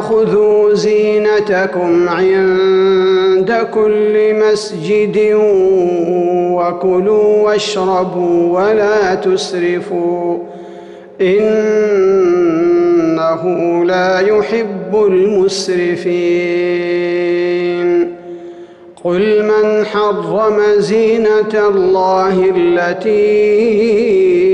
خذوا زينتكم عند كل مسجد وكلوا واشربوا ولا تسرفوا إنه لا يحب المسرفين. قل من حرم زينة الله التي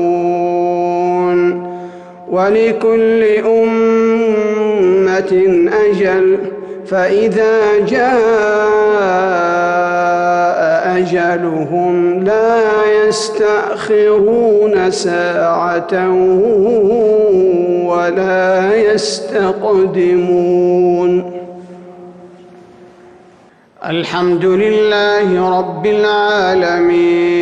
ولكل أمة أجل فإذا جاء أجلهم لا يستأخرون ساعة ولا يستقدمون. الحمد لله رب العالمين.